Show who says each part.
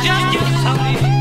Speaker 1: Just you something.